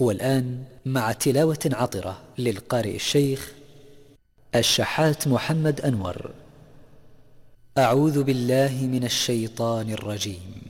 والآن مع تلاوة عطرة للقارئ الشيخ الشحات محمد أنور. أعوذ بالله من الشيطان الرجيم.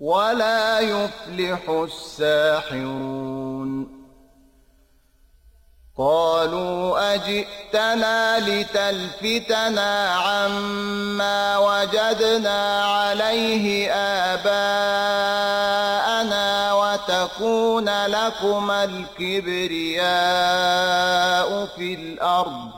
ولا يفلح الساحرون قالوا أجئتنا لتلفتنا عما وجدنا عليه آباءنا وتكون لكم الكبرياء في الأرض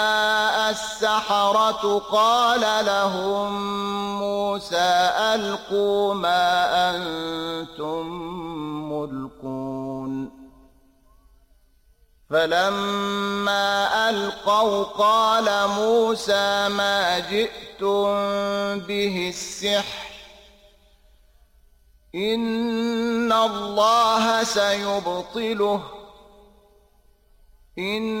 السحرة قال لهم موسى ألقوا ما أنتم ملقون. فلما ألقوا قال موسى ما جئتم به السحر. إن الله سيبطله. إن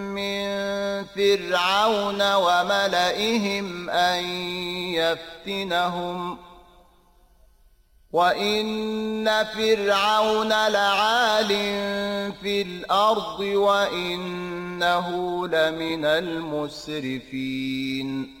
من فرعون وملئهم أن يفتنهم. وإن فرعون لعال في الأرض وإنه لمن المسرفين.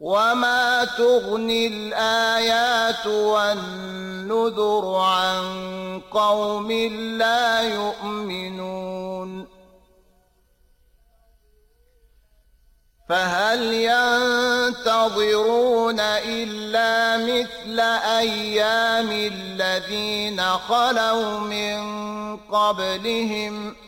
وما تغني الآيات والنذر عن قوم لا يؤمنون فهل ينتظرون إلا مثل أيام الذين خلوا من قبلهم ۖ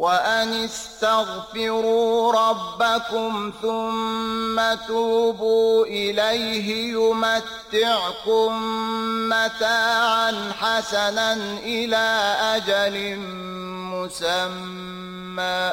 وأن استغفروا ربكم ثم توبوا إليه يمتعكم متاعا حسنا إلى أجل مسمى